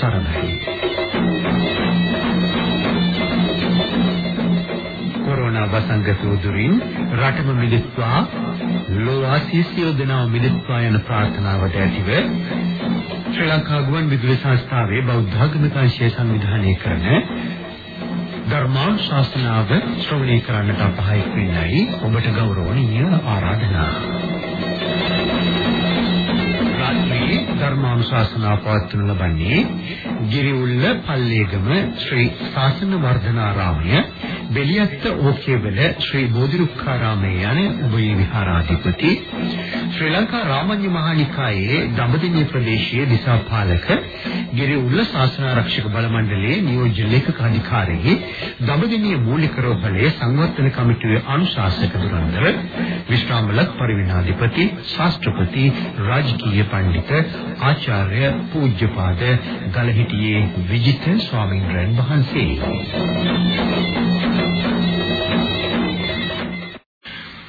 සරණයි කොරෝනා වසංගත උදුරින් රටම මිදෙත්වා ලෝවාසී සියලු දෙනා මිදෙත්වා යන ප්‍රාර්ථනාවට ඇතිව ශ්‍රී ලංකා ගුවන් විදුලි සංස්ථාවේ බෞද්ධ ආගමික සංවිධානය කරන ධර්මානුශාසනාව ශ්‍රවණය කරන්නට අපහාය වෙන්නයි ඔබට ගෞරවණීය ආරාධනා. රාත්‍රී ධර්මානුශාසනා පවත්වනු ලබන්නේ ගිරිඋල්ල පල්ලේගම ශ්‍රී ශාසන වර්ධනාරාමය බෙලියත්ත ඕකේවල ශ්‍රී බෝධිරුක්ඛාරාමයේ යන උභය විහාරාධිපති ශ්‍රී ලංකා රාමඤ්ඤ මහානිකායේ දඹදිව ප්‍රදේශයේ දිසාපාලක ගිරිඋල්ල ශාසනාරක්ෂක බල මණ්ඩලයේ නියෝජ්‍ය ලේකක අධිකාරී දඹදිව මූලික රෝහලේ සංවර්ධන කමිටුවේ අනුශාසක දුරන්දර විශ්‍රාමලක් පරිවිනාධිපති ශාස්ත්‍රපති රාජකීය පඬිත ආචාර්ය පූජ්‍යපාද ගලහිටියේ විජිත ස්වාමීන් වහන්සේ.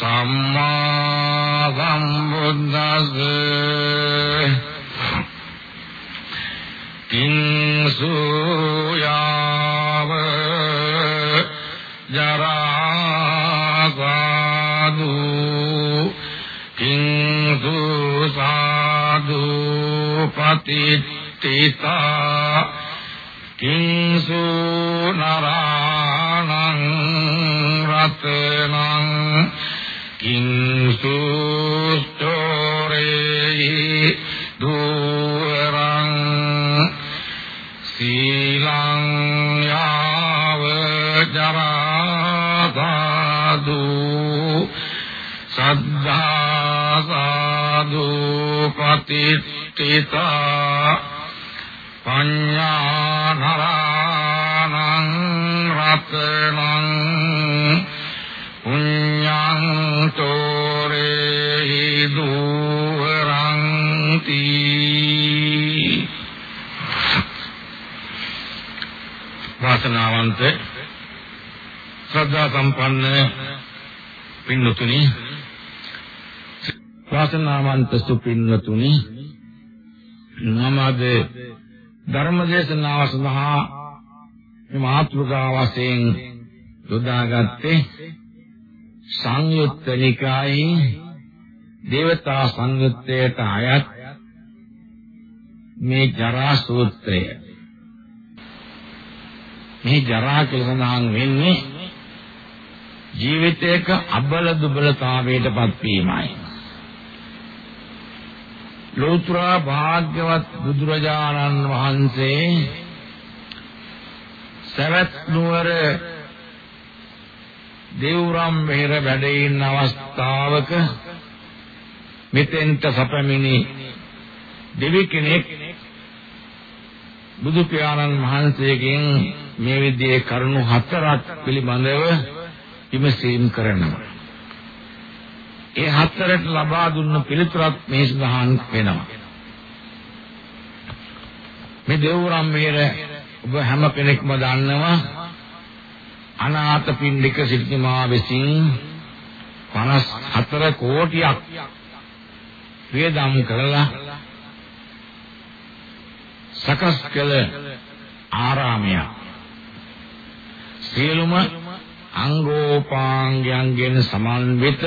සම්මා සම්බුද්දස්ස කිංසු යාව ජරා සාදු කිංසු සාදු පතිත්තිතා කිංසු නරාණං රතනං කිංසුස්තෝරේ දුරං සීලං යාව ජරාසාදු සද්ධා සාදු පතිත්තිතා පඤ්ඤා නරාණං රතනං පුඤ්ඤං තෝරේ දුරන්ති වාසනාවන්ත ශ්‍රද්ධා සම්පන්න පින්නතුනි වාසනාවන්ත සුපින්නතුනි නමද ධර්මදේශනාව සඳහා මේ මාතෘකා වශයෙන් යොදාගත්තේ සංයුත්ත නිකායේ දේවතා සංයුත්තයට අයත් මේ ජරා සූත්‍රය. මේ ජරා කියලා සඳහන් වෙන්නේ ජීවිතයක අබල දුබලතාවයටපත් වීමයි. ලෝතර භාග්‍යවත් බුදුරජාණන් වහන්සේ සවැත් නුවර දේවරම් මෙහෙර වැඩ ඉන්න අවස්ථාවක මෙතෙන්ට සැපමිනි දෙවි කෙනෙක් බුදු පියාණන් වහන්සේගෙන් මේ විදිහේ කරුණු හතරක් පිළිබඳව විමසීම් කරනවා. ඒ හතරට ලබා දුන්න පිළිතුරක් මේ සඳහන් වෙනවා. මේ දේවරම් මෙහෙර ඔබ හැම කෙනෙක්ම දන්නවා අනාථ පින්ඩික සිටුමා විසින් 54 කෝටියක් වේදම් කරලා සකස් කළ ආරාමයක් සියලුම අංගෝපාංගයන්ගෙන් සමන්විත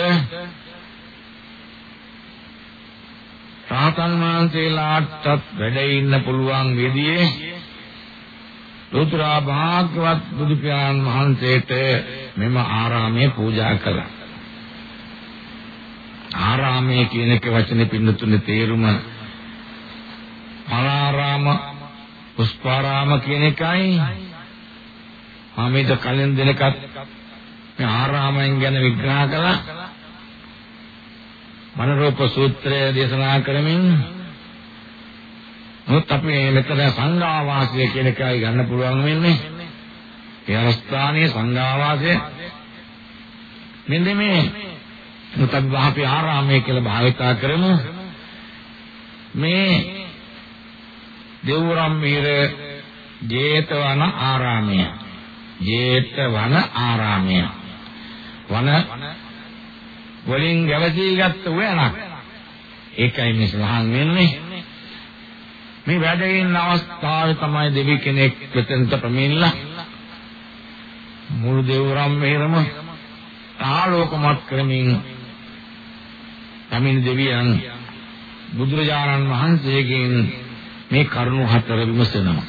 රාතන් වහන්සේලාටත් වැඩ ඉන්න පුළුවන් විදිහේ ලෝතර භාග්‍යවත් බුදු පියාණන් වහන්සේට මෙම ආරාමය පූජා කළා. ආරාමය කියන එක වචනේ පින්නතුනේ තේරුම මලාරාම පුෂ්පාරාම කියන එකයි මම මේක කලින් දිනකත් මේ ආරාමයන් ගැන විග්‍රහ කළා මනරූප සූත්‍රය දේශනා කරමින් මොකද අපි මෙතන සංඝාවාසය කියන එකයි ගන්න පුළුවන් වෙන්නේ. ඒ අවස්ථාවේ සංඝාවාසය මෙන්න මේ මුතබ්බාපි ආරාමයේ කියලා භාවිතා කරමු. මේ දෙවුරම් මිහිර ජේතවන ආරාමය. ජේතවන ආරාමය. වන වලින් ගැවසීගත් වේනක්. ඒකයි මේ සඳහන් වෙන්නේ. මේ වැඩ ඉන්න අවස්ථාවේ තමයි දෙවි කෙනෙක් මෙතනට ප්‍රමිනලා මුළු දෙවුරම් මෙහෙරම ආලෝකමත් කරමින් තමන් දෙවියන් බුදුරජාණන් වහන්සේගෙන් මේ කරුණු හතර විමසනවා.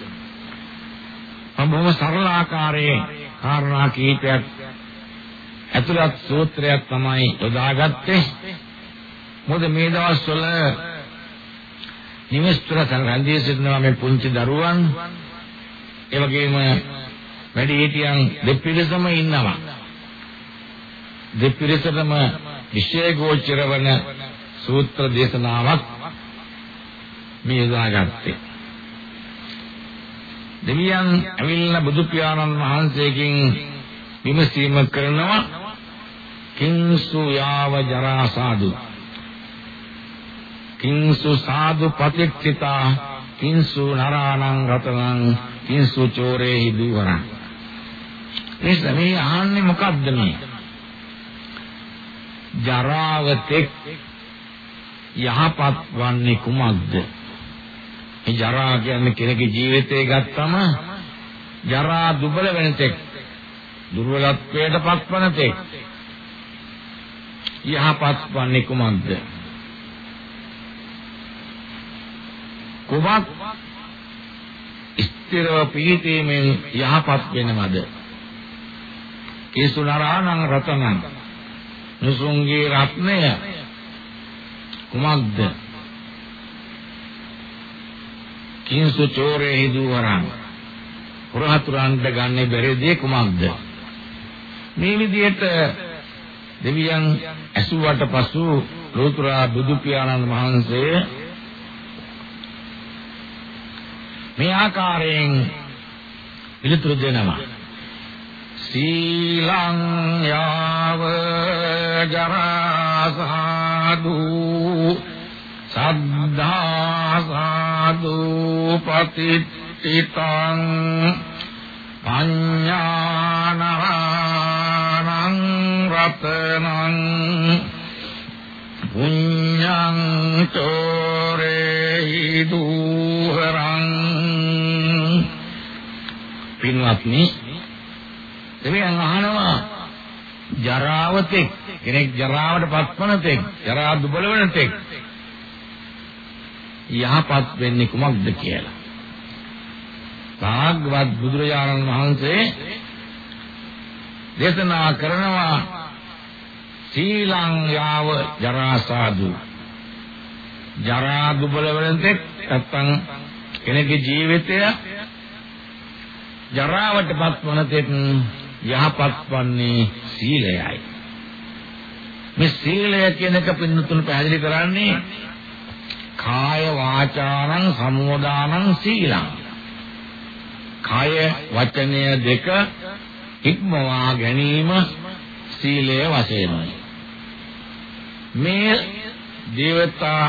මම බොහොම සරල ආකාරයේ කාරණා කීපයක් ඇතුළත් සූත්‍රයක් තමයි යොදාගත්තේ. මොකද මේ දවස්වල නිවෙස්තර සංගන්ධිය සිටිනවා මේ පුංචි දරුවන් ඒ වගේම වැඩි හිටියන් දෙපිරිසම ඉන්නවා. දෙපිරිසටම විශේෂ ගෝචර වන සූත්‍ර දේශනාවක් මේ යොදාගත්තේ. දෙවියන් ඇවිල්ලා බුදු පියාණන් වහන්සේගෙන් විමසීම කරනවා කිංසු යාව ජරා සාදු කිංසු සාදු පතිච්චිතා කිංසු නරාණං රතනං කිංසු චෝරේහි දුවරං මේ අහන්නේ මොකද්ද මේ ජරාවතෙක් යහපත් වන්නේ කුමක්ද? මේ ජරා කියන්නේ කෙනෙකුගේ ජීවිතය ගත්තම ජරා දුබල වෙන තෙක් දුර්වලත්වයට පත්වන තෙක් යහපත් වන්නේ කුමක්ද? කුමක් ස්ථිරව පිහිටීමෙන් යහපත් වෙනවද? කේසුනරාණං රතනං නුසුංගේ රත්නය කුමක්ද? කිංසු චෝරේ හිදුවරන් පුරහතුරන්ට ගන්න බැරි දේ කුමක්ද? මේ විදිහට දෙවියන් ඇසුවට පසු ලෝතර බුදු පියාණන් වහන්සේ මේ ආකාරයෙන් පිළිතුරු දෙනවා. සීලං යාව ජරා සාදු සද්ධා සාදු පතිත්තිතං පඤ්ඤානං රතනං පුඤ්ඤං චෝරේ දුහරං පින්වත්නි එමෙන් අහනවා ජරාවතෙක් කෙනෙක් ජරාවට පත්වන තෙක් ජරා දුබල වෙන තෙක් යහපත් වෙන්නේ කුමක්ද කියලා. භාග්‍යවත් බුදුරජාණන් වහන්සේ දේශනා කරනවා සීලං යාව ජරා සාදු ජරා දුබල වෙන තෙක් නැත්තම් කෙනෙකුගේ ජීවිතය ජරාවට පත්වන තෙක් යහපත් වන්නේ සීලයයි. මේ සීලය කියන එක පින්නතුන් පැහැදිලි කරන්නේ කාය වාචානං සමෝදානං සීලං. කාය වචනය දෙක ඉක්මවා ගැනීම සීලය වශයෙන්යි. මේ දේවතා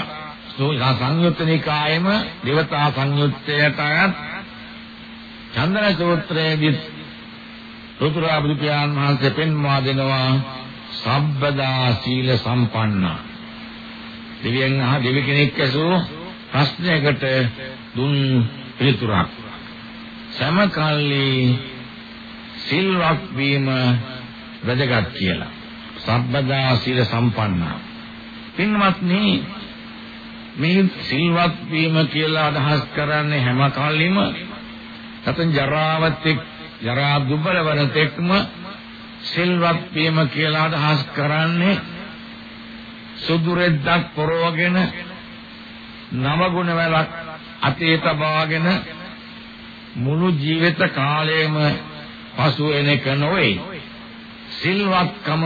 සංයුත්ත නිකායෙම දේවතා සංයුත්තයට අයත් චන්දන සූත්‍රයේදී රුතුරා බුදු පියාණන් වහන්සේ පෙන්වා දෙනවා සම්බදා සීල සම්පන්න. දෙවියන් අහ දෙවි කෙනෙක් ඇසූ ප්‍රශ්නයකට දුන් පිළිතුරක්. සමකල්ලි සිල්වත් වීම වැදගත් කියලා. සම්බදා සීල සම්පන්න. පින්වත්නි මේ සිල්වත් වීම කියලා අදහස් කරන්නේ හැම කල්ලිම නැත්නම් ජරාවත් එක්ක ජරා දුබල වන තෙක්ම සිල්වත් වීම කියලා අදහස් කරන්නේ සුදු රෙද්දක් පොරවගෙන නව ගුණ වලක් අතේ තබාගෙන මුළු ජීවිත කාලයම පසු එන එක නොවේ. සිල්වත්කම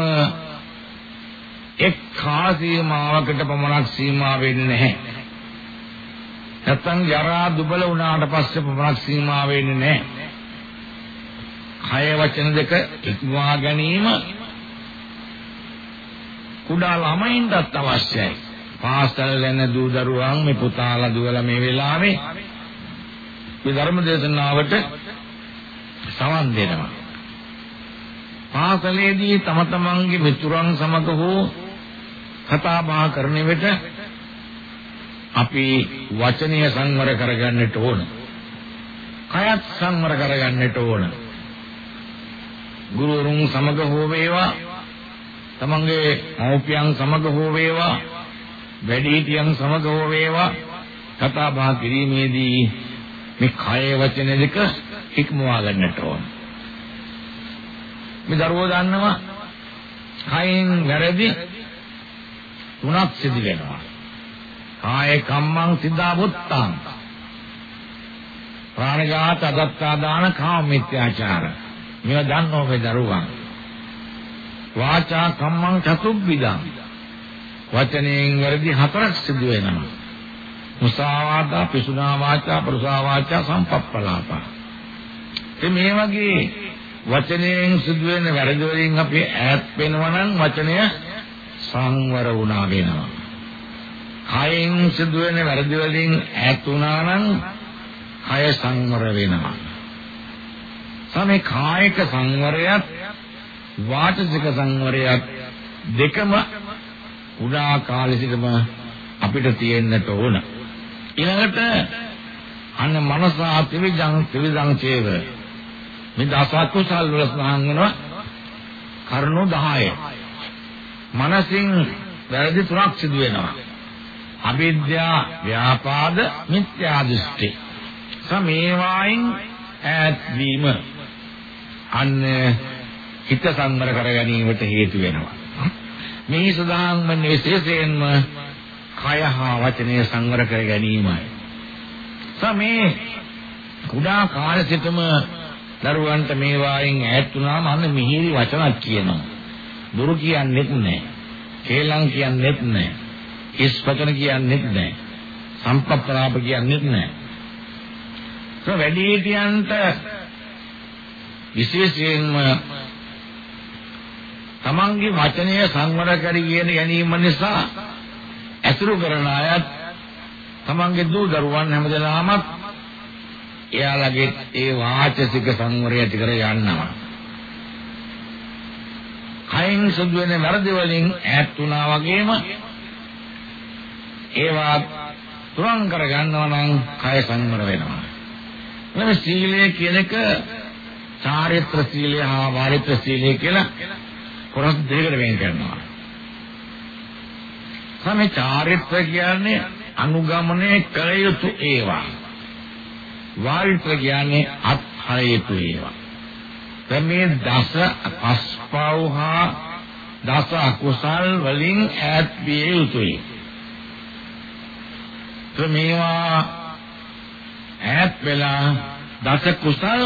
එක් කාසීමාවකට පමණක් සීමා වෙන්නේ නැහැ. නැත්තම් ජරා දුබල වුණාට පස්සේ පමණක් සීමා වෙන්නේ නැහැ. කය වචන දෙක ඉක්මවා ගැනීම කුඩා ළමයින්ටත් අවශ්‍යයි. පාසල් යන දූ දරුවන් මේ පුතාලා දුවලා මේ වෙලාවේ මේ ධර්ම දේශනාවට සවන් දෙනවා. පාසලේදී තම තමන්ගේ මිතුරන් සමග හෝ කතා බහ කරන විට අපි වචනීය සංවර කරගන්නට ඕන. කයත් සංවර කරගන්නට ඕන. ගුරුවරුන් සමග හෝ වේවා තමන්ගේ මව්පියන් සමග හෝ වේවා වැඩිහිටියන් සමග හෝ වේවා කතා බහ කිරීමේදී මේ කය වචන දෙක ඉක්මවා ගන්නට ඕන. මේ දරුවෝ දන්නවා කයින් වැරදි තුනක් සිදු වෙනවා. කාය කම්මං සිද්ධා බුත්තං. ප්‍රාණඝාත අදත්තා දාන කාම මිත්‍යාචාර. මේවා දන්නෝ මේ දරුවන්. වාචා කම්මං චතුබ්බිදං. වචනයෙන් වැරදි හතරක් සිදු වෙනවා. මුසාවාදා, පිසුනා වාචා, පරුසා වාචා, සම්පප්පලාපා. මේ වගේ වචනයෙන් සිදුවෙන වැරදි වලින් අපි ඈත් වෙනවා නම් වචනය සංවර වුණා වෙනවා. කයෙන් සිදුවෙන වැරදි වලින් ඈත් වුණා නම් කය සංවර වෙනවා. සමේ කායික සංවරයත් වාචික සංවරයත් දෙකම උදා කාලෙ සිටම අපිට තියෙන්නට ඕන. ඊළඟට අන්න මනස ත්‍රිවිධං ත්‍රිවිධං චේව මේ දස කුසල් වල සඳහන් වෙනවා කරුණු 10. මනසින් වැරදි තුනක් සිදු වෙනවා. අවිද්‍යා, ව්‍යාපාද, මිත්‍යා දෘෂ්ටි. සමේවායින් ඈත් වීම අන්න හිත සංවර කර ගැනීමට හේතු වෙනවා. මේ සදාන් වන්නේ විශේෂයෙන්ම කය හා වචනය සංවර කර ගැනීමයි. සමේ කුඩා කාලේ සිටම දරුවන්ට මේ වායින් ඈත් වුණාම අන්න මිහිරි වචනක් කියනවා. දුරු කියන්නේත් නැහැ. කේලම් කියන්නේත් නැහැ. ඉස්පතන කියන්නේත් නැහැ. සම්පප්පලාප කියන්නේත් නැහැ. ඒ වැඩිහිටියන්ට විශේෂයෙන්ම තමන්ගේ වචනය සංවර කර ගැනීම නිසා ඇසුරු කරන අයත් තමන්ගේ දූ දරුවන් හැමදෙනාම එයාලගේ ඒ වාචසික සංවරය ඇති කර යන්නවා. කයින් සිදුවෙන වැරදි වලින් ඈත් වුණා වගේම ඒවා තුරන් කර ගන්නවා නම් කය සංවර වෙනවා. මේ සීලය කියන එක චාරිත්‍ර සීලය හා වාරිත්‍ර සීලය කියලා කොටස් දෙකකට වෙන් කරනවා. සමේ චාරිත්‍ර කියන්නේ අනුගමනය කළ යුතු ඒවා. වාරිත්‍ර කියන්නේ අත්හල යුතු ඒවා. දැන් මේ දස පස්පව් හා දස අකුසල් වලින් ඈත් විය යුතුයි. මේවා ඈත් වෙලා දස කුසල්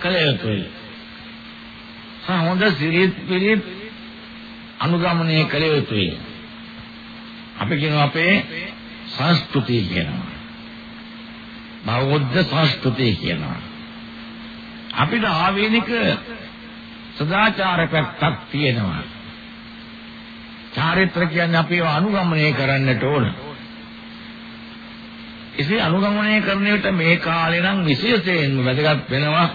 කළ යුතුයි. හොඳ සිරිත් පිරිත් අනුගමනය කළ යුතුයි. අපි කියනවා අපේ සංස්කෘතිය කියනවා. බෞද්ධ සංස්කෘතිය කියනවා. අපිට ආවේනික සදාචාර පැත්තක් තියෙනවා. චාරිත්‍ර කියන්නේ අපි අනුගමනය කරන්නට ඕන. එසේ අනුගමනය කරන විට මේ කාලේ නම් විශේෂයෙන්ම වැදගත් වෙනවා.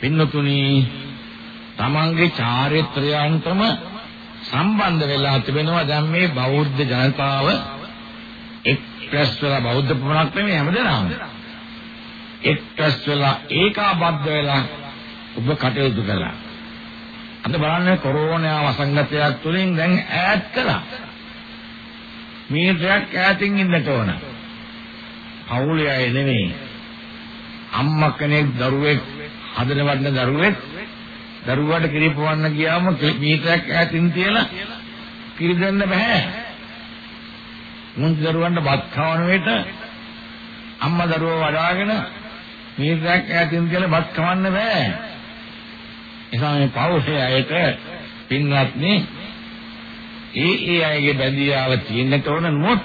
පින්නතුනි තමන්ගේ චාරිත්‍රයන්ටම සම්බන්ධ වෙලා තිබෙනවා දැන් මේ බෞද්ධ ජනතාව එක්රැස් වෙලා බෞද්ධ පමණක් නෙමෙයි හැමදේම එක්රැස් වෙලා ඒකාබද්ධ වෙලා ඔබ කටයුතු කළා. අද බලන්න කොරෝනා වසංගතයක් තුලින් දැන් ඈත් කළා. මීටරයක් ඈතින් ඉන්නට ඕන. පවුලේ අය නෙමෙයි. අම්මා කෙනෙක් දරුවෙක් හදන වඩන දරුවෙක් දරුවාට කිරි පොවන්න ගියාම මීටරයක් ඈතින් තියලා කිරි දෙන්න බෑ. මුන් දරුවන්ට බත් කවන වෙට අම්මා දරුවව වඩාගෙන මීටරයක් ඈතින් තියලා බත් කවන්න බෑ. එසා මේ පවුලේ අයට පින්වත්නි ඒ ඒ අයගේ බැඳියාව තියෙන්නට ඕන නමුත්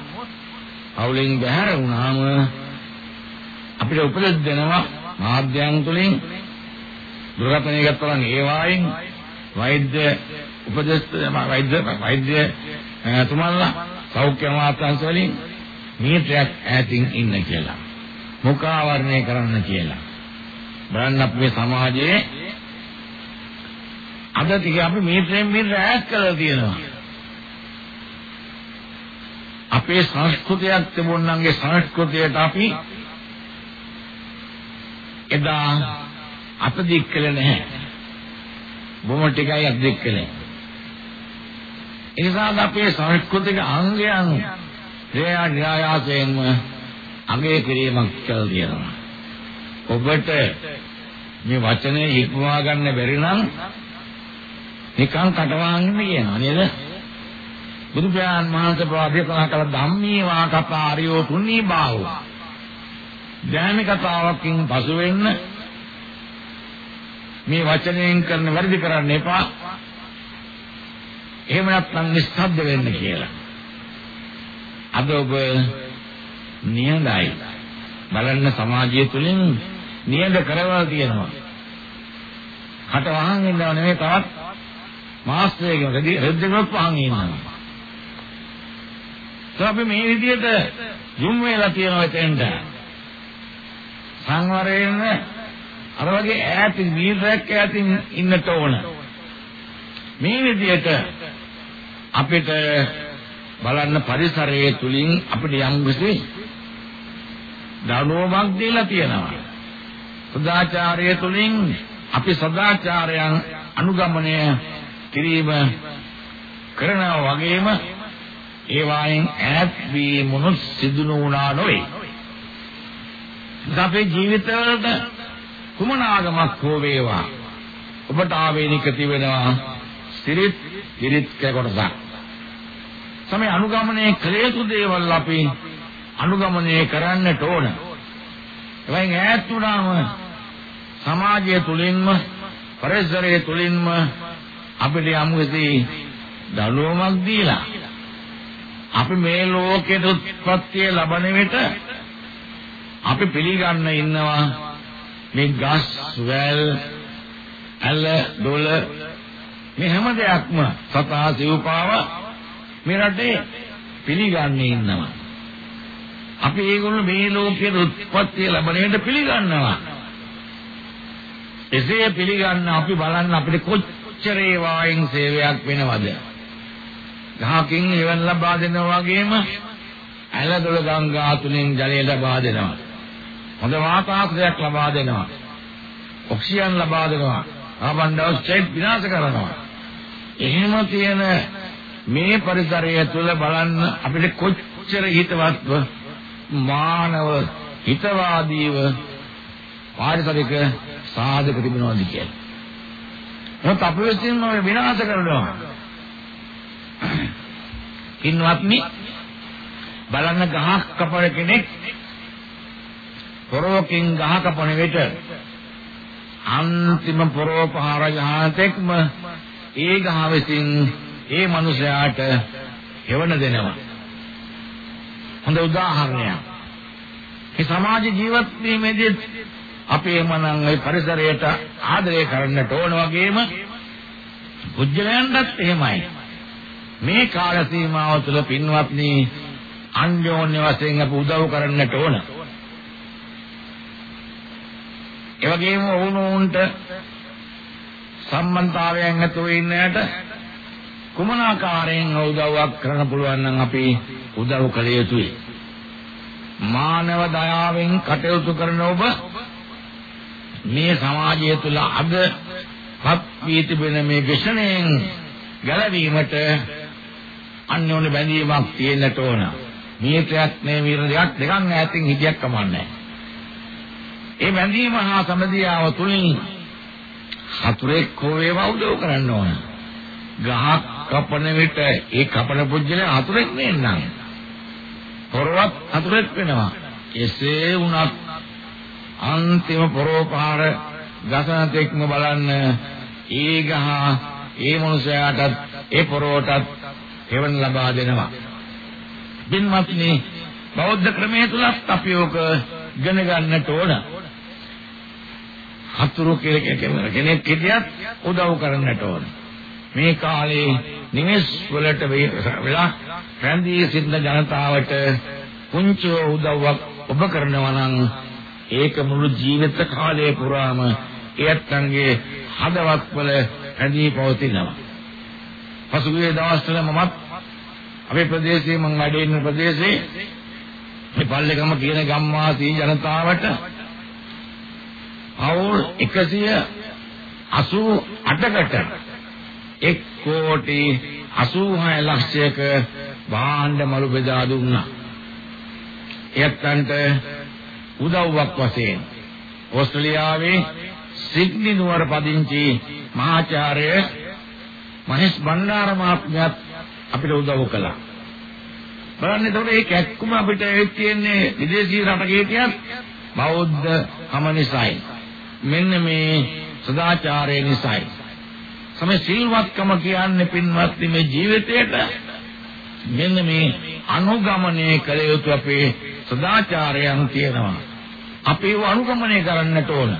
හවුලෙන් බැහැර වුණාම අපිට උපදෙස් දෙනවා මාධ්‍යයන් තුලින් දුරකථනය ගත්තම ඒ වායින් වෛද්‍ය උපදෙස් වෛද්‍ය වෛද්‍ය තුමන්ලා සෞඛ්‍ය අමාත්‍යාංශ වලින් මීටරයක් ඈතින් ඉන්න කියලා. මුඛාවරණය කරන්න කියලා. බලන්න අපි මේ සමාජයේ අද ටික අපි මීටරෙන් මීටර ඈත් කරලා තියෙනවා. අපේ සංස්කෘතියක් තිබුණාගේ සංස්කෘතියට අපි එදා අත දික් කළේ නැහැ. බොම ටිකයි අත දික් කළේ. ඒ නිසා අපේ සංස්කෘතික අංගයන් ඒ න්‍යායාසයෙන්ම අගය කිරීමක් කළ තියෙනවා. ඔබට මේ වචනේ හික්මවා ගන්න බැරි නම් නිකන් කටවාගෙන කියනවා නේද? බුදු පියාණන් වහන්සේ ප්‍රාදේශනා කළ ධම්මී වාකපාරියෝ පුණී බාහුව. ධාමි කතාවකින් පසු වෙන්න මේ වචනයෙන් කරන වැරදි කරන්න එපා. එහෙම නැත්නම් නිස්සද්ද වෙන්න කියලා. අද ඔබ නියඳයි. බලන්න සමාජය තුළින් නියඳ කරවලා තියෙනවා. කට වහන් ඉන්නව නෙමෙයි තවත් මාස්ටරයෙක්ගෙන් රෙද්දෙකුත් වහන් ඉන්නවා. તો අපි මේ විදිහට යොමු වෙලා තියෙනවා එතෙන්ට. සංවරයෙන් අර වගේ ඈතින් මීටරයක් ඈතින් ඉන්නට ඕන. මේ විදිහට අපිට බලන්න පරිසරයේ තුලින් අපිට යම් කිසි දනෝමක් දීලා තියෙනවා. සදාචාරය තුලින් අපි සදාචාරයන් අනුගමනය කිරීම කරනවා වගේම ඒ වායින් ඈත් වීමුණු සිදු නොවුණා නොවේ. අපේ ජීවිතවලට කුමන ආගමක් හෝ වේවා ඔබට ආවේනික තිබෙනවා සිරිත් සිරිත් කොටසක්. සමේ අනුගමනය කළ යුතු දේවල් අපි අනුගමනය කරන්නට ඕන. එවැනි ඈත් වුණාම සමාජය තුලින්ම පරිසරය තුලින්ම අපිට යම් කිසි දඬුවමක් දීලා අපි මේ ලෝකෙට උත්පත්තිය ලබන විට අපි පිළිගන්න ඉන්නවා මේ ගස් වැල් ඇල දොළ මේ හැම දෙයක්ම සතා සිව්පාව මේ රටේ පිළිගන්නේ ඉන්නවා. අපි ඒගොල්ලෝ මේ ලෝකයේ උත්පත්තිය ලබන විට පිළිගන්නවා. එසේ පිළිගන්න අපි බලන්න අපිට කොච්චර ඒ වායින් සේවයක් වෙනවද? ගහකින් එවන් ලබා දෙනවා වගේම ඇලදොල ගංගා තුලින් ජලය ලබා දෙනවා. හොඳ වාතාවරණයක් ලබා දෙනවා. ඔක්සිජන් ලබා දෙනවා. කාබන් ඩයොක්සයිඩ් විනාශ කරනවා. එහෙම තියෙන මේ පරිසරය තුල බලන්න අපිට කොච්චර හිතවත්ව මානව හිතවාදීව පාරිසරික සාධක තිබෙනවද කියලා. මොකද අප විසින්ම විනාශ කරනවා. පින්වත්නි බලන්න ගහක් කපන කෙනෙක් පොරොකින් ගහ කපන විට අන්තිම පොරොපහාර ගහතෙක්ම ඒ ගහ විසින් ඒ මනුස්සයාට හෙවණ දෙනවා. හොඳ උදාහරණයක්. මේ සමාජ ජීවත් වීමේදී අපේ මනන් ඒ පරිසරයට ආදරය කරන්නට ඕන වගේම පුජ්‍යලයන්ටත් එහෙමයි. මේ කාල සීමාව තුළ පින්වත්නි අන්‍යෝන්‍ය වශයෙන් අප උදව් කරන්නට ඕන. ඒ වගේම වුණුන්ට සම්බන්ධතාවයන් නැතුව ඉන්නයට කුමන ආකාරයෙන් උදව්වක් කරන්න පුළුවන් නම් අපි උදව් කළ යුතුයි. මානව දයාවෙන් කටයුතු කරන ඔබ මේ සමාජය තුළ අද පත් වී තිබෙන මේ විෂණයෙන් ගැලවීමට අන්‍යෝන්‍ය බැඳීමක් තියෙන්නට ඕන. මීටරයක් නේ මීටර දෙකක් දෙකක් ඈතින් හිටියක් කමන්නේ ඒ බැඳීම හා සමදියාව තුලින් හතුරෙක් හෝ වේවා උදව් කරන්න ඕන. ගහක් කපන විට ඒ කපන පුජ්‍යල හතුරෙක් නෙන්නම්. පොරවත් හතුරෙක් වෙනවා. එසේ වුණත් අන්තිම පොරෝපහාර ගසනතෙක්ම බලන්න ඒ ගහ ඒ මනුස්සයාටත් ඒ පොරෝටත් එවන් ලබා දෙනවා. බින්වත්නි බෞද්ධ ක්‍රමයේ තුලත් අපි ඕක ඉගෙන ගන්නට ඕන. හතුරු කියලා කෙනෙක් හිටියත් උදව් කරන්නට ඕන. මේ කාලේ නිවෙස් වලට වෙලා රැඳී සිටින ජනතාවට පුංචි උදව්වක් ඔබ කරනවා නම් ඒක මුළු ජීවිත කාලය පුරාම එයත්න්ගේ හදවත්වල රැඳී පවතිනවා. පසුගිය දවස්වල මමත් අපේ ප්‍රදේශයේ මම වැඩ ඉන්න ප්‍රදේශයේ මේ පල්ලේගම කියන ගම්වාසී ජනතාවට අවුල් 188කට 1 කෝටි 86 ලක්ෂයක භාණ්ඩ මළු බෙදා දුන්නා. එයත්න්ට උදව්වක් වශයෙන් ඕස්ට්‍රේලියාවේ සිඩ්නි නුවර පදිංචි මහාචාර්ය මහේෂ් බණ්ඩාර මහත්මයාත් අපිට උදව් කළා. බලන්න එතකොට මේ කැක්කුම අපිට තියෙන්නේ විදේශී රටක හිටියත් බෞද්ධ කම නිසායි. මෙන්න මේ සදාචාරය නිසායි. සමේ සිල්වත්කම කියන්නේ පින්වත්නි මේ ජීවිතයට මෙන්න මේ අනුගමනය කළ යුතු අපේ සදාචාරයන් තියෙනවා. අපි ඒව අනුගමනය කරන්නට ඕන.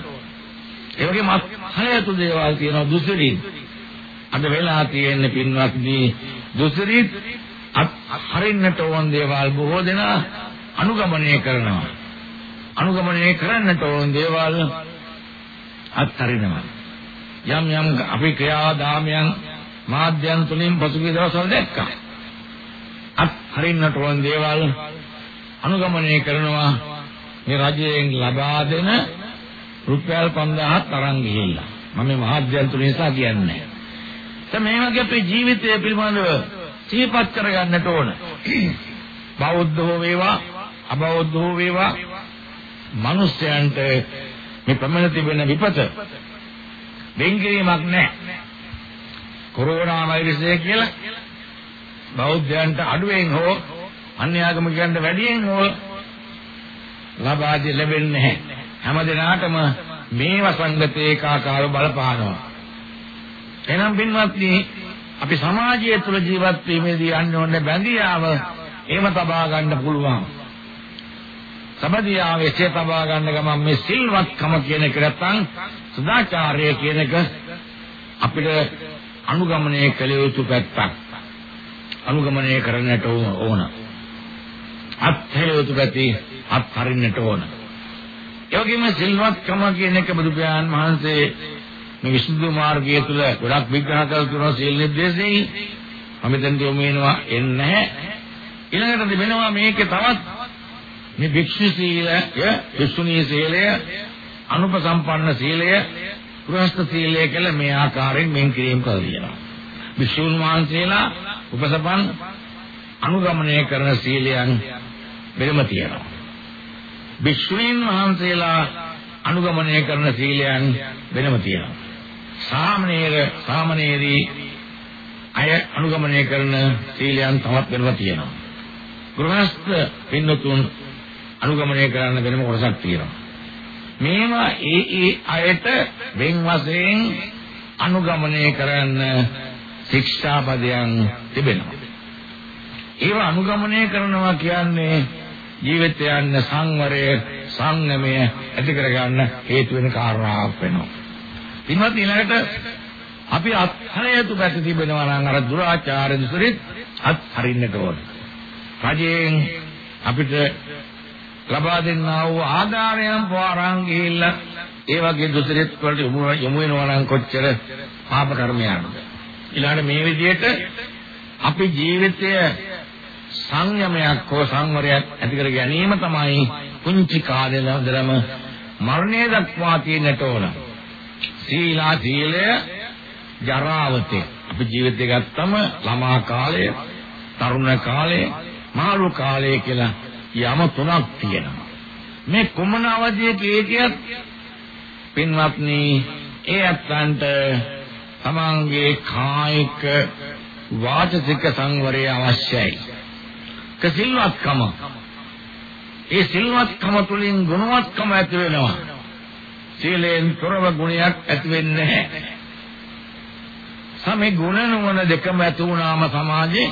ඒ වගේම හයතු දේවල් තියෙනවා දුසිරින්. අද වෙලා තියෙන පින්වත්නි දුසිරිත් හරින්නට ඕන දේවල් බොහෝ දෙනා අනුගමනය කරනවා. අනුගමනය කරන්නට ඕන දේවල් අත්හරිනවා. යම් යම් අපි ක්‍රියාදාමයන් මාධ්‍යයන් තුලින් පසුගිය දවස්වල දැක්කා. අත්හරින්නට ඕන දේවල් අනුගමනය කරනවා මේ රජයෙන් ලබා දෙන රුපියල් 5000ක් අරන් ගිහිල්ලා. මම මේ මාධ්‍යයන් තුල නිසා කියන්නේ. දැන් මේ වගේ අපේ ජීවිතය පිළිබඳව සිහිපත් කරගන්නට ඕන. බෞද්ධ හෝ වේවා අබෞද්ධ හෝ වේවා මිනිස්යන්ට මේ ප්‍රමණ තිබෙන විපත වෙන්කිරීමක් නැහැ. කොරෝනා වෛරසය කියලා බෞද්ධයන්ට අඩුවෙන් හෝ අන්‍යාගමිකයන්ට වැඩියෙන් හෝ ලබා දෙ ලැබෙන්නේ නැහැ. හැම දිනාටම මේ වසංගතේ ඒකාකාර බලපානවා. එනම් පින්වත්නි අපි සමාජය තුළ ජීවත් වීමේදී යන්න ඕනේ බැඳියාව එහෙම තබා ගන්න පුළුවන්. සබදියාව එසේ තබා ගන්න ගමන් මේ සිල්වත්කම කියන එක නැත්නම් සදාචාරය කියන එක අපිට අනුගමනය කළ යුතු පැත්තක්. අනුගමනය කරන්නට ඕන. අත්හැරියුතු පැති අත්හරින්නට ඕන. ඒ වගේම සිල්වත්කම කියන එක බුදු පියාණන් වහන්සේ මේ විසුද්ධි මාර්ගය තුල ගොඩක් විග්‍රහ කරලා තියෙනවා සීල නිර්දේශයෙන්. මම දැන් යොමු වෙනවා එන්නේ ඊළඟට දෙවෙනවා මේකේ තවත් මේ භික්ෂු සීලය, විසුණී සීලය, අනුපසම්පන්න සීලය, ගෘහස්ත සීලය කියලා මේ ආකාරයෙන් මෙන් කිරීම කරලා තියෙනවා. භික්ෂුන් වහන්සේලා උපසපන් අනුගමනය කරන සීලයන් වෙනම තියෙනවා. භික්ෂුණීන් වහන්සේලා අනුගමනය කරන සීලයන් වෙනම තියෙනවා. සාමණේර සාමණේරී අය අනුගමනය කරන සීලයන් තවත් වෙනම තියෙනවා. ගෘහස්ත පින්නතුන් අනුගමනය කරන්න වෙනම කොටසක් තියෙනවා. මේවා ඒ ඒ අයට වෙන් වශයෙන් අනුගමනය කරන්න ශික්ෂාපදයන් තිබෙනවා. ඒව අනුගමනය කරනවා කියන්නේ ජීවිතය යන සංවරය සංයමය ඇති කරගන්න හේතු වෙන කාරණාවක් වෙනවා. ඉන්වත් ඊළඟට අපි අත්හරයතු පැත තිබෙනවා නම් අර දුරාචාර දුසරිත් අත්හරින්නට ඕන. රජයෙන් අපිට ලබා දෙන්නා වූ ආදානයන් පවාරන් ගිහිල්ලා ඒ වගේ දුසරිත් වලට යොමු වෙනවා නම් කොච්චර පාප කර්මයක්ද. ඊළඟට මේ විදිහට අපි ජීවිතය සංයමයක් හෝ සංවරයක් ඇති කර ගැනීම තමයි කුංචි කාලේ ඉඳලම මරණය දක්වා තියෙන්නට ඕන. සීලා සීලය ජරාවතේ අපි ජීවිතය ගත්තම ළමා කාලය, තරුණ කාලය, මාළු කාලය කියලා යම තුනක් තියෙනවා. මේ කුමන අවධියක ඒකියත් පින්වත්නි ඒ අත්තන්ට තමන්ගේ කායික වාචික සංවරය අවශ්‍යයි. කසිල්වත්කම ඒ සිල්වත්කම තුළින් ගුණවත්කම ඇති වෙනවා. සීලෙන් තොරව ගුණයක් ඇති වෙන්නේ නැහැ. සමේ ගුණ නුවණ දෙකම ඇති වුණාම සමාජේ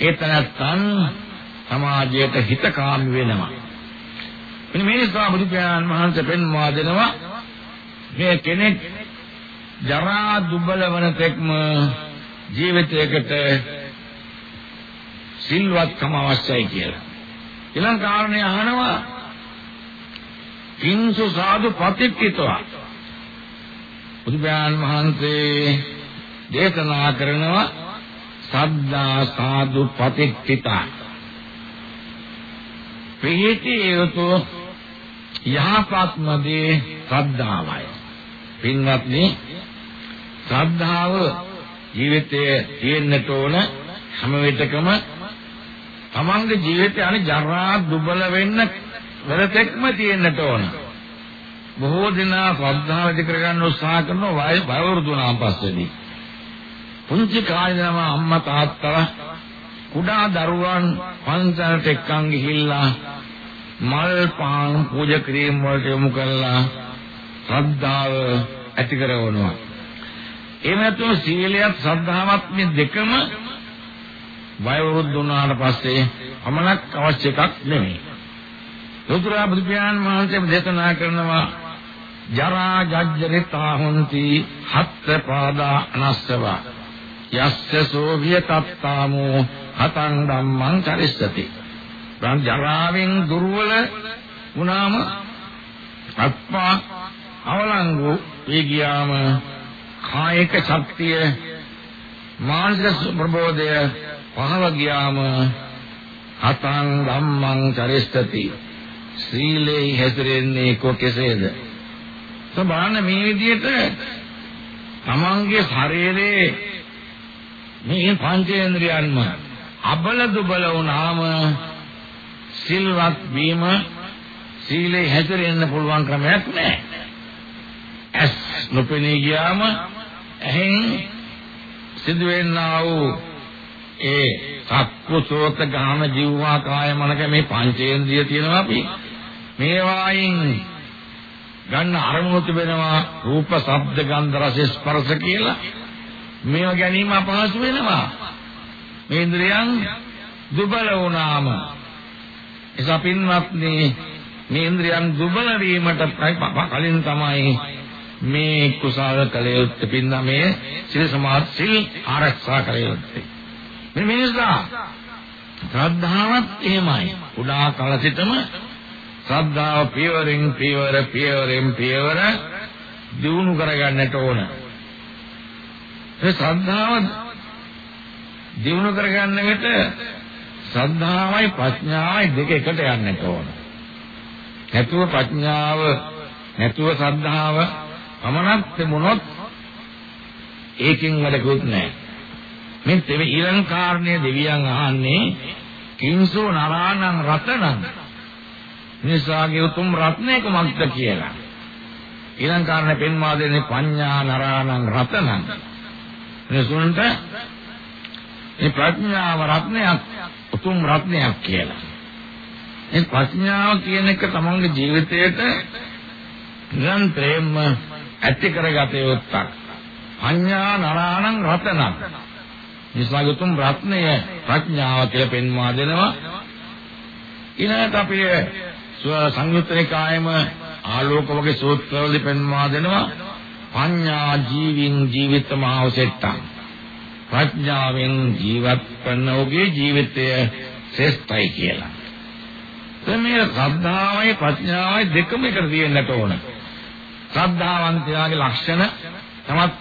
ඒතනත්තන් සමාජයට හිතකාමී වෙනවා. මෙන්න මේ නිසා බුදු පියාණන් වහන්සේ පෙන්වා දෙනවා මේ කෙනෙක් ජරා දුබල වන තෙක්ම ජීවිතයකට සිල්වත්කම අවශ්‍යයි කියලා. ඊළඟ කාරණේ අහනවා කිංසු සාදු පතික්කිතවා බුදුපියාණන් වහන්සේ දේශනා කරනවා සද්දා සාදු පතික්කිතා පිහිටි යුතු යහපත්ම දේ ශ්‍රද්ධාවයි. පින්වත්නි ශ්‍රද්ධාව ජීවිතයේ තියෙන්නට ඕන හැම විටකම තමන්ගේ ජීවිතය අනේ ජරා දුබල වෙන්න වෙලතෙක්ම තියෙන්නට ඕන. බොහෝ දෙනා ශ්‍රද්ධාව ඇති කරගන්න උත්සාහ කරනවා වය වයවෘදු වුණාන් පස්සේදී. පුංචි කාලේ නම අම්මා තාත්තලා කුඩා දරුවන් පන්සලට එක්කන් ගිහිල්ලා මල් පාන් පූජා කිරීම වලට යොමු කළා ශ්‍රද්ධාව ඇති කරවනවා. එහෙම නැත්නම් සීලයත් ශ්‍රද්ධාවත් මේ දෙකම වයෝවෘද්ධ වුණාට පස්සේ අමනක් අවශ්‍ය එකක් නෙමෙයි. ලෝතුරා බුදු පියාණන් වහන්සේ දේශනා කරනවා ජරා ජජ්ජරිතා හොಂತಿ හත්ත පාදා අනස්සවා යස්ස සෝභිය තත්තාමෝ හතං ධම්මං චරිස්සති. දැන් ජරාවෙන් දුර්වල වුණාම අත්පා අවලංගු වී ගියාම කායික ශක්තිය මානසික ප්‍රබෝධය පහව ගියාම හතං ධම්මං චරිස්සති. සීලේ හැසිරෙන්නේ කොකෙසේද? සබාන මේ විදිහට තමන්ගේ ශරීරයේ මේ පංචේන්ද්‍රයන්ම අබල දුබල වුණාම සිල්වත් වීම සීලේ හැසිරෙන්න පුළුවන් ක්‍රමයක් නැහැ. ඇස් නොපෙනී ගියාම එහෙන් සිදුවෙන්නා වූ ඒ සක්කුසෝත ගාන ජීවවා කාය මනක මේ පංචේන්ද්‍රිය තියෙනවා අපි මේවායින් ගන්න අරමුණු තිබෙනවා රූප, ශබ්ද, ගන්ධ, රස, ස්පර්ශ කියලා. මේව ගැනීම අපහසු වෙනවා. මේ ඉන්ද්‍රියන් දුබල වුණාම එසා පින්වත්නි මේ ඉන්ද්‍රියන් දුබල වීමට කලින් තමයි මේ කුසල කලයුත් පින්නා මේ සිල් සමාධි සිල් ආරක්ෂා කලයුත්තේ මේ මිනිසා ශ්‍රද්ධාවත් එහෙමයි. උඩා කල සිටම ශ්‍රද්ධාව පියවරෙන් පියවර පියවරෙන් පියවර දිනු කරගන්නට ඕන ඒ ශ්‍රද්ධාව දිනු කරගන්න විට ශ්‍රද්ධාවයි ප්‍රඥාවයි දෙක එකට යන්නට ඕන. නැතුව ප්‍රඥාව නැතුව ශ්‍රද්ධාව පමණක් තිබුණොත් ඒකෙන් වැඩකුත් නැහැ. මේ දෙවි ඊළඟ කාරණේ දෙවියන් අහන්නේ කිංසෝ නරාණං රතනං නිසාගේ උතුම් රත්නය කුමක්ද කියලා. ඊළඟ කාරණේ පෙන්වා දෙන්නේ පඤ්ඤා නරාණං රතනං මිනිසුන්ට මේ ප්‍රඥාව රත්නයක් උතුම් රත්නයක් කියලා. මේ ප්‍රඥාව කියන එක තමන්ගේ ජීවිතයට නිරන්තරයෙන්ම ඇති කරගත යුත්තක්. අඤ්ඤා නරාණං රතනං. නිසගතුම් රත්නය ප්‍රඥාව කියලා පෙන්වා දෙනවා. ඊළඟට අපි සංයුත්ත නිකායම ආලෝක වගේ සූත්‍රවලදී පෙන්වා දෙනවා. පඤ්ඤා ජීවින් ජීවිත මහවසෙට්ටං ප්‍රඥාවෙන් ජීවත් වන ඔහුගේ ජීවිතය ශ්‍රේෂ්ඨයි කියලා. මේ ශ්‍රද්ධාවයි ප්‍රඥාවයි දෙකම එකට තියෙන්නට ඕන. ශ්‍රද්ධාවන්තයාගේ ලක්ෂණ තමත්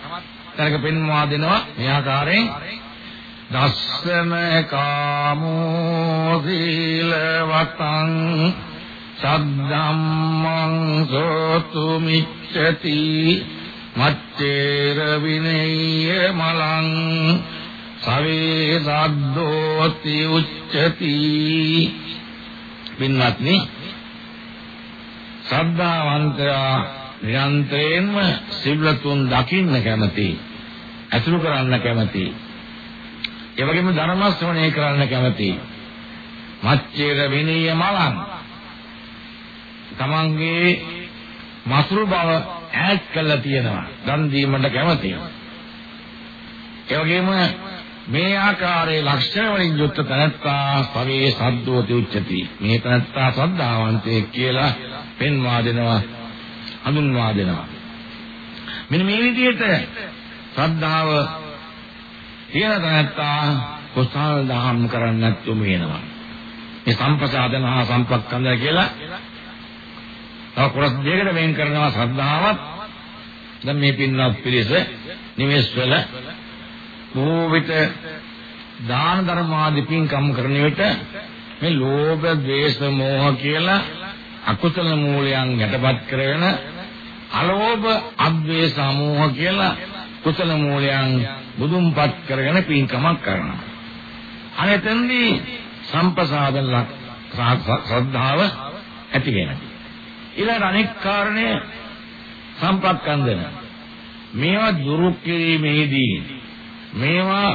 තරක පෙන්වා දෙනවා මේ ආකාරයෙන් දස්සන කාමෝ සීලවතං සද්ධම්මං සෝතු මිච්ඡති මච්චේර විනේය මලං සවේ සද්දෝති උච්චති පින්වත්නි ශ්‍රද්ධාවන්තයා නිරන්තරයෙන්ම සිල්ලතුන් දකින්න කැමති අතුරු කරන්න කැමති ඒ වගේම ධර්ම ශ්‍රවණය කරන්න කැමති මච්චේර විනීය මලං තමන්ගේ මසුරු බව ඈත් කළා තියෙනවා. දන් දීමට කැමතියි. ඒ වගේම මේ ආකාරයේ ලක්ෂණ වලින් යුක්ත තනත්තා පවේ සද්දෝති උච්චති. මේ තනත්තා සද්ධාවන්තයෙක් කියලා පෙන්වා දෙනවා හඳුන්වා දෙනවා. මෙන්න මේ විදිහට ශ්‍රද්ධාව තියෙන තනත්තා කුසල දහම් කරන්නත් යොමු වෙනවා. මේ සම්පසාදන හා සම්පක්ඛන්ද කියලා තව කොටස් දෙකකට වෙන් කරනවා ශ්‍රද්ධාවත් දැන් මේ පින්වත් පිළිස නිවෙස් වල බොහෝ විට දාන ධර්ම ආදී පින්කම් කරන විට මේ ලෝභ, ද්වේෂ, මෝහ කියලා අකුසල මූලයන් යටපත් කරගෙන අලෝභ, අද්වේෂ, මෝහ කියලා කුසල මූලයන් බුදුන්පත් කරගෙන පින්කමක් කරනවා. අනෙතෙන්දී සම්පසාදන ශ්‍රද්ධාව ඇති වෙනවා. ඊළඟ අනෙක් කාරණය සම්පක්ඛන්දන. මේවා දුරු කිරීමේදී මේවා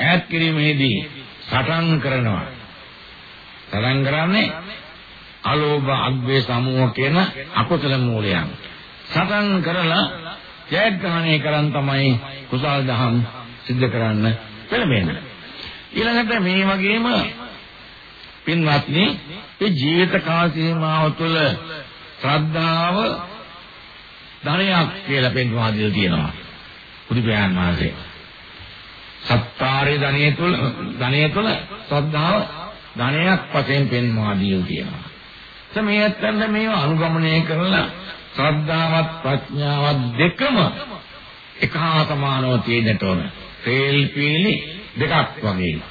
ඈත් කිරීමේදී සටන් කරනවා. සටන් කරන්නේ අලෝභ අග්වේ සමූහ කියන අකුසල මූලයන්. සටන් කරලා ජයග්‍රහණය කරන් තමයි කුසල් දහම් සිද්ධ කරන්න පෙළඹෙන්නේ. ඊළඟට මේ වගේම පින්වත්නි මේ ජීවිත කාල සීමාව තුළ ශ්‍රද්ධාව ධනයක් කියලා පෙන්වා දීලා තියෙනවා. බුදු පියාණන් වහන්සේ. සත්කාරයේ ධනය තුළ ධනය තුළ ශ්‍රද්ධාව ධනයක් වශයෙන් පෙන්වා දීලා තියෙනවා. මේ ඇත්තන්ට මේව අනුගමනය කරලා ශ්‍රද්ධාවත් ප්‍රඥාවත් දෙකම එක හා සමානව තියෙන්නට ඕන. තේල් පීලි දෙකක් වගේ.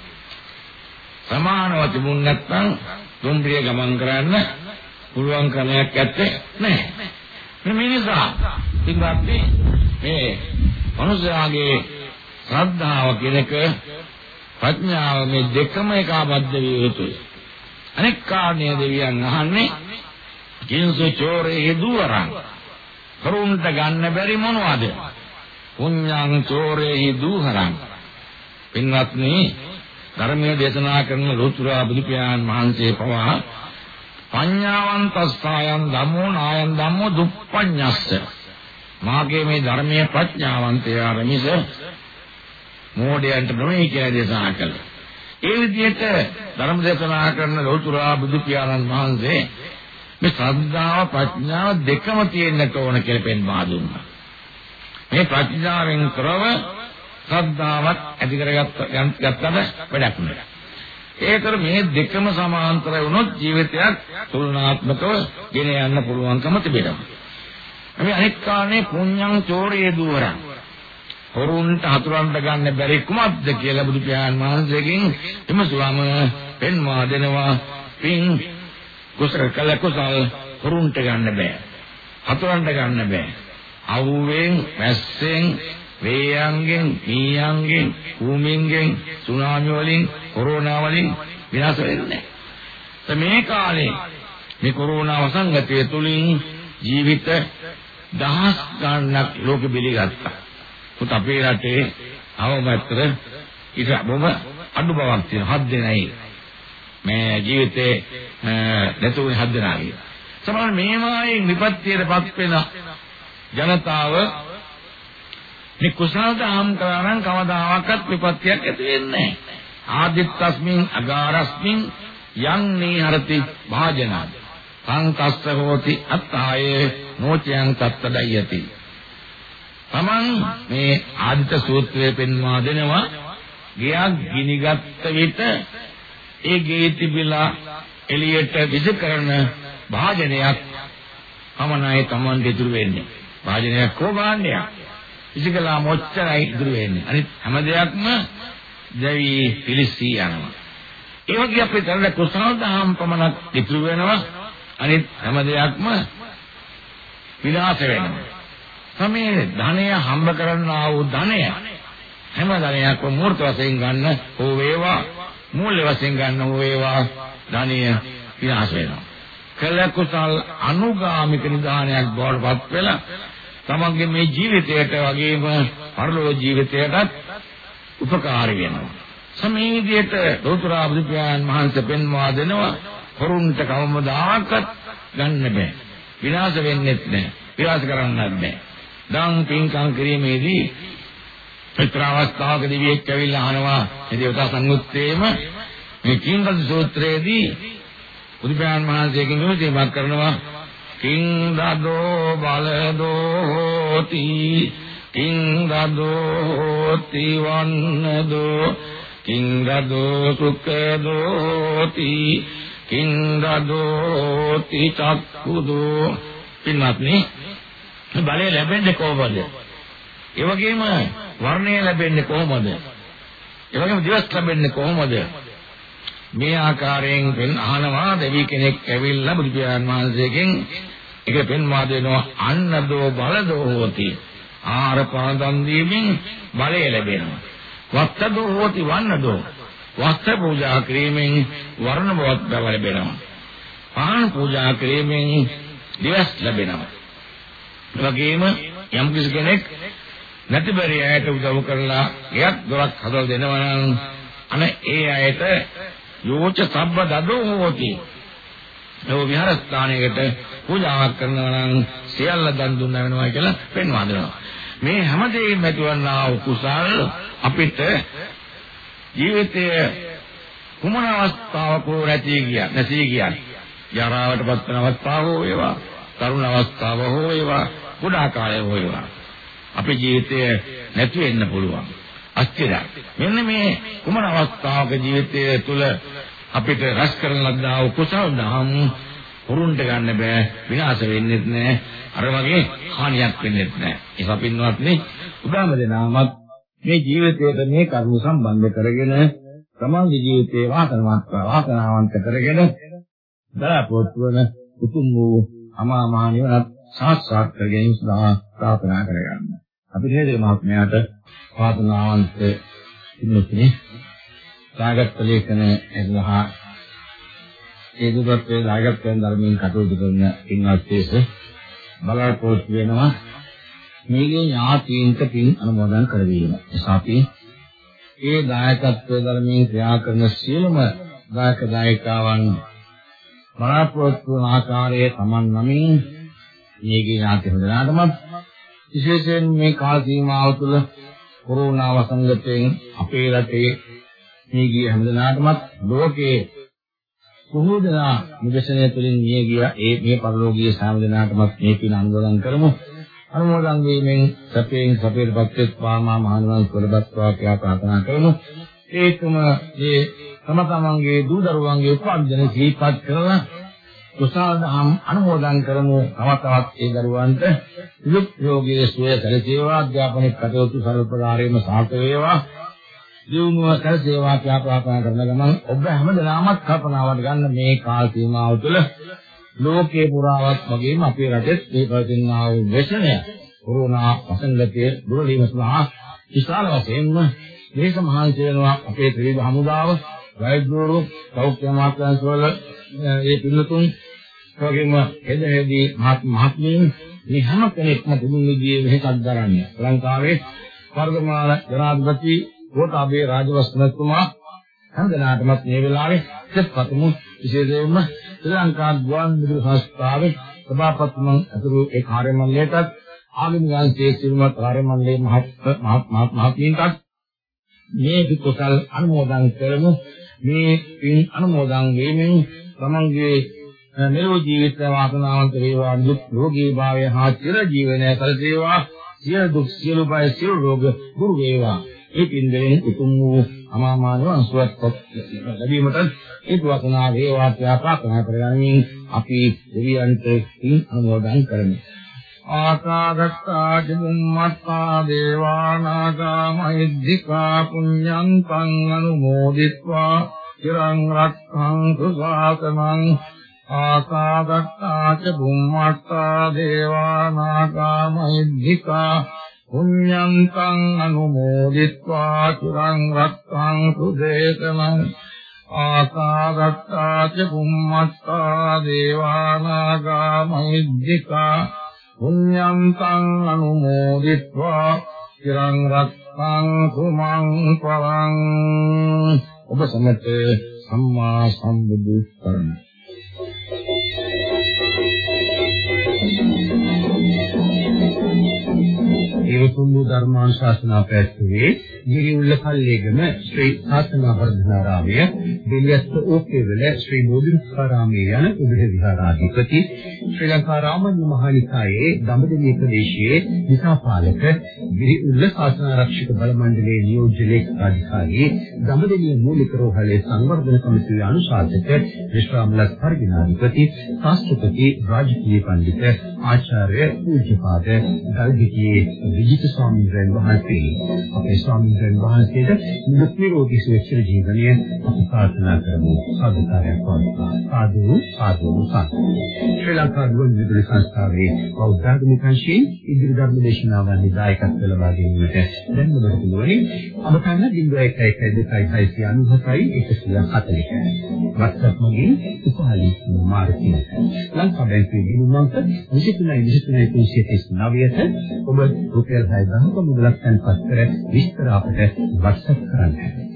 සමානව තිබුණ නැත්නම් දුම්රිය ගමන් කරන්න පුළුවන් ක්‍රමයක් ඇත්තේ නැහැ. මේ නිසා පින්වත්නි මේ මනුෂයාගේ ශ්‍රද්ධාව කියනක ප්‍රඥාව මේ දෙකම එකාබද්ධ විය යුතුයි. අනෙක් කාරණේ දෙවියන් අහන්නේ කිංසු චෝරේ දුවරං කරුණට ගන්න බැරි මොනවද? පුඤ්ඤං චෝරේ දුහරං පින්වත්නි ධර්මයේ දේශනා කරන ලෝතුරා බුදු පියාණන් වහන්සේ පවා පඤ්ඤාවන්තස්සායන් ධම්මෝ නායන් ධම්මෝ දුප්පඤ්ඤස්ස මාගේ මේ ධර්මයේ ප්‍රඥාවන්තයා රමිස මෝඩයන්ට නොවේ කියලා දේශනා කළා. ඒ විදිහට ධර්ම දේශනා කරන ලෝතුරා බුදු පියාණන් වහන්සේ මේ ශ්‍රද්ධාව ප්‍රඥාව දෙකම තියෙන්නට ඕන කියලා පෙන්වා දුන්නා. මේ ප්‍රඥාවෙන් කරව ශ්‍රද්ධාවත් ඇති කරගත්ත ගත්තම වැඩක් නෑ. ඒතර මේ දෙකම සමාන්තර වුණොත් ජීවිතයක් තුලනාත්මකව ගෙන යන්න පුළුවන්කම තිබෙනවා. මේ අනෙක් කාරණේ පුඤ්ඤං චෝරේ දුවරං. හොරුන්ට හතුරන්ට ගන්න බැරි කුමක්ද කියලා බුදු පියාණන් වහන්සේගෙන් එමසුවම පෙන්වා දෙනවා. පින් කුසල කළ කුසල් හොරුන්ට ගන්න බෑ. හතුරන්ට ගන්න බෑ. අවුවෙන්, මැස්සෙන්, වේයන්ගෙන්, මීයන්ගෙන්, කූමින්ගෙන්, සුනාමි වලින්, කොරෝනා වලින් විනාශ වෙන්නේ නැහැ. මේ කාලේ මේ කොරෝනා වසංගතය තුලින් ජීවිත දහස් ගණනක් ලෝකෙ බිලිගත්තා. පුත අපේ රටේ අවමතර ඉත බොම අඩු බවක් තියෙන හත් දෙනයි මේ ජීවිතේ නැතුනේ හත් දෙනාගේ. සමහර මේවායින් විපත්තියටපත් වෙන ජනතාව මේ කුසල දහම් කරා නම් කවදාවත් විපත්තියක් ඇති වෙන්නේ නැහැ. ආදිත්තස්මින් අගාරස්මින් යං නීහරති භාජනාද සංකස්ස හෝති අත්තායේ නෝචයන් තත්තදයති තමන් මේ ආදිත සූත්‍රයේ පෙන්වා දෙනවා. ගියක් ගිනිගත් විට ඒ ගේ තිබිලා එළියට විස කරන භාජනයක් පමණයි තමන් ඉතුරු වෙන්නේ. භාජනයක් හෝ භාණ්ඩයක් විසිකලා මොච්චරයි ඉතුරු වෙන්නේ. අනිත් හැම දෙයක්ම දැවි පිලිස්සී යනවා. ඒ වගේ අපේ කරන කුසල දහම් පමණක් ඉතුරු වෙනවා. අනිත් හැම දෙයක්ම විනාශ වෙනවා. සමේ ධනය හම්බ කරන්නා වූ ධනය හැම ධනයක්ම මූර්ත වශයෙන් ගන්න හෝ වේවා. මූල්‍ය වශයෙන් ගන්න හෝ වේවා. ධනය විනාශ වෙනවා. කළ කුසල් අනුගාමික නිදානයක් බවට පත් වෙලා තමන්ගේ මේ ජීවිතයට වගේම පරලෝක ජීවිතයටත් උපකාරී වෙනවා. සමේ විදියට ලෝතුරා බුදු පියාණන් වහන්සේ පෙන්වා දෙනවා කරුණට කවමදාකත් ගන්න බෑ. විනාශ වෙන්නෙත් නෑ. විනාශ කරන්නත් බෑ. දන් පින්කම් කිරීමේදී පිටර අවස්ථාවක දිවියෙක් ඇවිල්ලා අහනවා මේ දේවතා සංයුත්තේම මේ කිංගද සූත්‍රයේදී බුදුපියාණන් වහන්සේගෙන් මෙහෙම කරනවා කිං දදෝ බලදෝති කිං දදෝති වන්නදෝ කිං දදෝ සුඛදෝති කිං දදෝති චක්කුදෝ පින්වත්නි බලය ලැබෙන්නේ කොහොමද? ඒ වගේම වර්ණය ලැබෙන්නේ කොහොමද? ඒ වගේම දිවස් ලැබෙන්නේ කොහොමද? මේ ආකාරයෙන් පෙන් අහනවා දෙවි කෙනෙක් ඇවිල්ලා බුදු පියාණන් වහන්සේගෙන් ඒක පෙන්වා දෙනවා අන්නදෝ බලදෝ හෝති. ආහාර පාන දන් දීමෙන් බලය ලැබෙනවා. වත්තදෝ හෝති වන්නදෝ. වස්ත්‍ර පූජා කිරීමෙන් වර්ණ බවත් බව ලැබෙනවා. පාන පූජා කිරීමෙන් දිවස් ලැබෙනවා. එවැගේම යම් කෙනෙක් නැතිබරි අයට උදව් කරලා එයක් දොරක් හදලා දෙනවා නම් අන ඒ අයට යෝච සබ්බ දදෝ හෝති. ඒ විහාරස්ථානයකට පූජාවක් කරනවා නම් සියල්ල දන් දුන්නා වෙනවා කියලා පෙන්වා දෙනවා. මේ හැමදේම ඇතිවන්නා වූ කුසල් අපිට ජීවිතයේ කුමන අවස්ථාවක නැති ගියා නැති ගියා. ජරාවට පත් වෙන අවස්ථාව හෝ වේවා, තරුණ අවස්ථාව හෝ වේවා, කුඩා කාලය හෝ වේවා. අපේ ජීවිතය නැති වෙන්න පුළුවන්. අස්තිරයි. මෙන්න මේ කුමන අවස්ථාවක ජීවිතය තුළ අපිට රැස් කරන ලද්දා වූ කුසල දහම් පුරුන්ට ගන්න බෑ විනාශ වෙන්නෙත් නෑ. අර වගේ හානියක් වෙන්නෙත් නෑ. ඒක පින්වත්නි උදාම දෙනාමත් මේ ජීවිතයට මේ කරුණු සම්බන්ධ කරගෙන සමාජ ජීවිතයේ වාසනාවන්ත වාසනාවන්ත කරගෙන බලාපොරොත්තු වන උතුම් වූ අමා මහ නිවනත් සාක්ෂාත් කර ගැනීම සඳහා ප්‍රාර්ථනා කරගන්න. අපි හේතුව මහත්මයාට වාසනාවන්ත ඉන්නුනේ දායකත්ව ලේඛන එළහා ඒ දුරත්වයේ දායකත්වයෙන් ධර්මයෙන් කටයුතු කරන ඉන්වත්ේස බලාපොරොත්තු වෙනවා මේගේ ඥාතීන්ට පින් අනුමෝදන් කරවීම. එසාපි ඒ දායකත්ව ධර්මයෙන් ක්‍රියා කරන සියලුම දායක දායකාවන් බලාපොරොත්තු වන ආකාරයේ Taman නමින් මේගේ ඥාති හොඳනාටම විශේෂයෙන් මේ කාල සීමාව තුළ කොරෝනා වසංගතයෙන් අපේ රටේ මේ ගිය හැමදෙනාටමත් ලෝකයේ බොහෝ දෙනා නිදර්ශනය තුළින් මිය ගිය ඒ මේ පරලෝකීය සෑම මේ පින අනුමෝදන් කරමු. අනුමෝදන් වීමෙන් සපේන් සපේටපත් වාමා මහානවන් සුලබත්වා කියා ප්‍රාර්ථනා කරමු. ඒකම මේ තම තමන්ගේ දූ දරුවන්ගේ උපන්දින සිහිපත් කරලා කුසල දහම් අනුමෝදන් කරමු. තව තවත් ඒ දරුවන්ට දුක් යෝගී සුවය සැලසේවා අධ්‍යාපනික කටයුතු සර්වප්‍රකාරයෙන්ම සාර්ථක වේවා. දියුණුව කර සේවා ප්‍රාර්ථනා කරන ගමන් ඔබ හැමදෙනාමත් කල්පනාවට ගන්න මේ කාල සීමාව තුළ ලෝකේ පුරාවත් වගේම අපේ රටෙත් මේ පවතිනා වූ වැසනය කොරෝනා වසංගතයේ දුරදීම සඳහා විශාල වශයෙන්ම මේක මහන්සි වෙනවා අපේ ත්‍රිවිධ හමුදාව වෛද්‍යවරු සෞඛ්‍ය අමාත්‍යාංශවල ඒ පින්නතුන් වගේම එදෙහිදී මහත් මහත්මීන් මේ හැම කෙනෙක්ම දුමුන් විදියේ වෙහසක් දරන්නේ ලංකාවේ වර්තමාන ජනාධිපති ගෝඨාභය රාජවස්තුමා හැමදෙනාටමත් මේ වෙලාවේ සත්පතුමු. විශේෂයෙන්ම ශ්‍රී ලංකා ගුවන් විදුලි සංස්ථාවේ සභාපතිතුමන් අතුරු ඒ කාර්ය මණ්ඩලයටත් ආගමික වංශයේ සිළුම කාර්ය මණ්ඩලයේ මහත් මහත් මහත්මීන්ටත් මේ කුසල් අනුමෝදන් කරමු. මේ පින් අනුමෝදන් වීමෙන් තමන්ගේ නිරෝ ජීවිත වාසනාවන්ත වේවා දුක් රෝගී භාවය හා චිර ජීවනය සැලසේවා සියලු දුක් සියලු බය සියලු රෝග දුරු වේවා. ඒ පින්දරෙන් උතුම් වූ අමාමානව අසුවත් ලැබීමට හේතු වසනා වේවා කියලා ප්‍රාර්ථනා කරගනිමින් අපි දෙවියන්ට පින් අනුමෝදන් කරමු. ආකාගත්තා චුම්මත්තා දේවානාගා මහිද්దికා පුඤ්ඤං තං අනුමෝදිත්වා චිරං රක්ඛන්තු සාසනං ආකාගත්තා චුම්මත්තා දේවානාගා මහිද්దికා පුඤ්ඤන්තං අනුමෝදිत्वा චිරං රක්ඛං සුදේශමං ආකාදත්තා ච බුම්මත්තා දේවානාගා මහිද්దికා පුඤ්ඤන්තං අනුමෝදිत्वा චිරං රක්ඛං සුමං පරං ඔබ සමත සම්මා සම්බුදු සරණයි උතුම් වූ ධර්මානුශාසනා පැවැත්වුවේ ගිරිඋල්ල පල්ලේගම ශ්‍රී සාසනා වර්ධනාරාමය දෙලියස්ත ඕකේවල ශ්‍රී බෝධිසත්වාරාමයේ යන උභය විහාරාධිපති ශ්‍රී ලංකා රාමඤ්ඤ මහානිකායේ දඹදෙණිය ප්‍රදේශයේ දිසාපාලක ගිරිඋල්ල ශාසනාරක්ෂක බල මණ්ඩලයේ නියෝජ්‍ය ලේකකාධිකාරී දඹදෙණිය මූලික රෝහලේ සංවර්ධන සමිතියේ අනුශාසක විශ්‍රාමලස් පරිගණාධිපති ශාස්ත්‍රපති රාජකීය පඬිත ආචාර්ය පූජ්‍යපාද ගල්ගිටියේ විජිත ස්වාමීන් වහන්සේ. අපේ ස්වාමීන් වහන්සේට නිරුක් නිරෝගී සුවචිර ජීවනය අපි ප්‍රාර්ථනා කරමු. සාදුකාරයක් වත්තා සාදු සාදු සාදු. ශ්‍රී ලංකා ගුවන් විදුලි සංස්ථාවේ බෞද්ධ ආගමිකංශයෙන් ඉදිරි ධර්ම දේශනාවන් දායකත්ව ලබා ගැනීමට දැන් ඔබට පුළුවන් අමතන්න 01129697 140 WhatsApp මගින් උපහාලි මාර්ගයෙන් ලංකා බැංකුවේ ගිණුමන්ත 23 23 339ට ඔබ රුපියල් 6000ක මුදලක් තැන්පත් කර විස්තර අපට WhatsApp කරන්න.